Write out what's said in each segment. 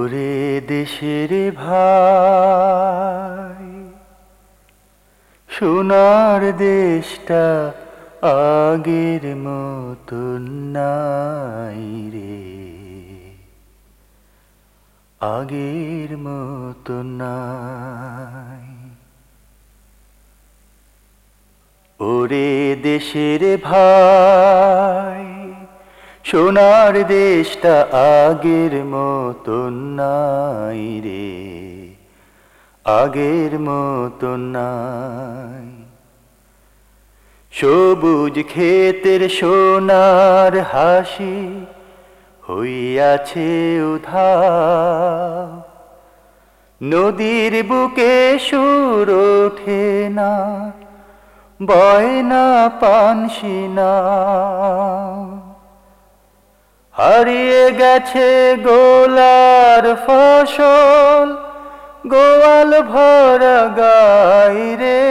ওরে দেশের ভাই, সোনার দেশটা আগের মতো নাই রে। আগের মতো নাই। ওরে দেশের ভাই সোনার দেশটা আগের মতো নাই রে, আগের মতো নাই। সবুজ ক্ষেতের সোনার হাসি হইয়াছে উধা নদীর বুকে সুর ওঠে না, বয় না পানসিনা হারিয়ে গেছে গোলার ফসল, গোয়াল ভরা গাই রে,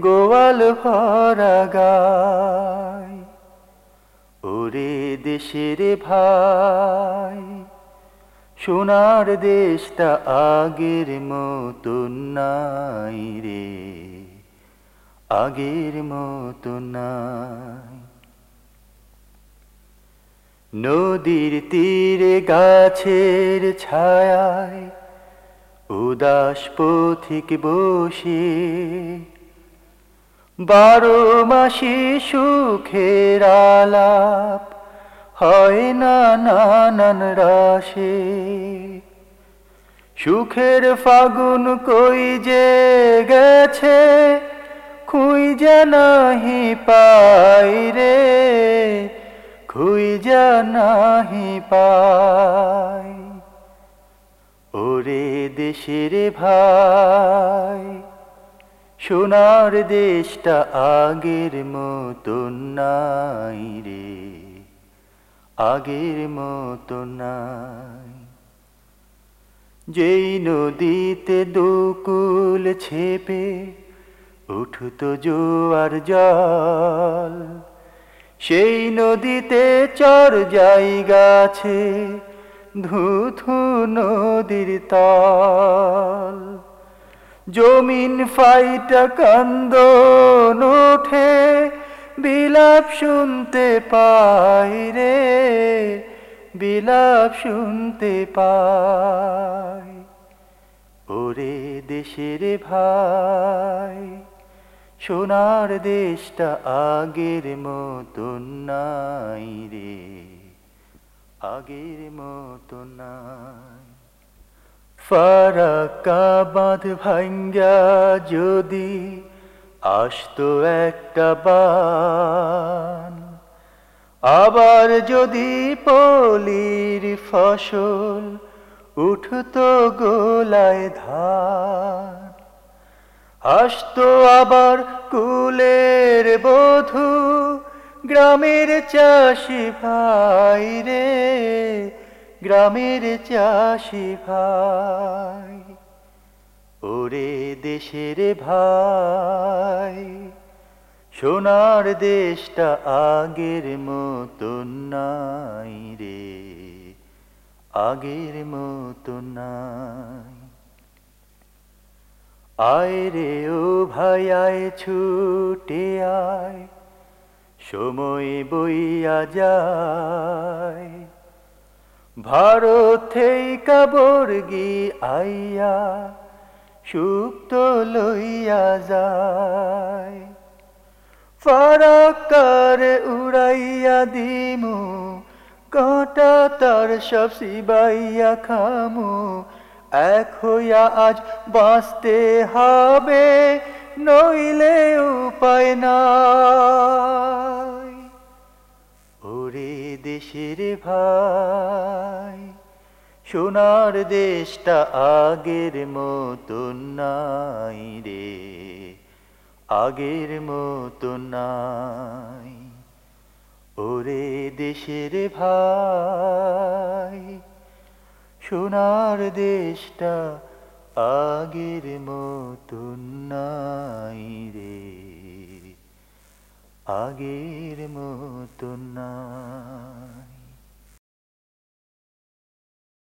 গোয়াল ভরা গাই। ওরে দেশের ভাই, সোনার দেশটা আগের মতো নাই রে, আগের মতো নাই। নদীর তীরে গাছের ছায়ায় উদাস পথিক বসে। বারো মাসি সুখের আলাপ হয় না নানান রাশে। সুখের ফাগুন কই যে গেছে খুই নাহি পাই রে। খুই নাহি পাই? ওরে দেশের ভাই, সোনার দেশটা আগের মতো নাই রে, আগের মতো নাই। যেই নদীতে দুকুল ছেপে উঠত জোয়ার জল সেই নদীতে চর জায়গাছে ধুথু নদীর তল। জমিন ফাইটা কান্দ ওঠে, বিলাপ শুনতে পাই রে, বিলাপ শুনতে পাই। ওরে দেশের ভাই সোনার দেশটা আগের মতো নাই রে, আগের মতো নাই। ফারাক্কা বাঁধ ভাঙ্গা যদি আসতো একটা বান, আবার যদি পলির ফসল উঠতো গোলায় ধান। আসতো আবার কুলের বধূ, গ্রামের চাষি ভাই রে, গ্রামের চাষি ভাই। ওরে দেশের ভাই, সোনার দেশটা আগের মতো নাই রে, আগের মতো নাই। আয় রে ও ভাই ছুটে আয়, সময় বইয়া যায়। ভারত থেকে বর্গি আইয়া সুপ্ত লইয়া যায়। ফারাকার উড়াইয়া দিমু, কাঁটা তার সব সিবাইয়া খামু এক হইয়া আজ বাঁচতে হবে, নইলে উপায় নাই। ওরে দেশের ভাই, সোনার দেশটা আগের মতো নাই রে, আগের মতো নাই। ওরে দেশের ভাই সোনার দেশটা আগের মতো নাই রে। আগের মতো নাই।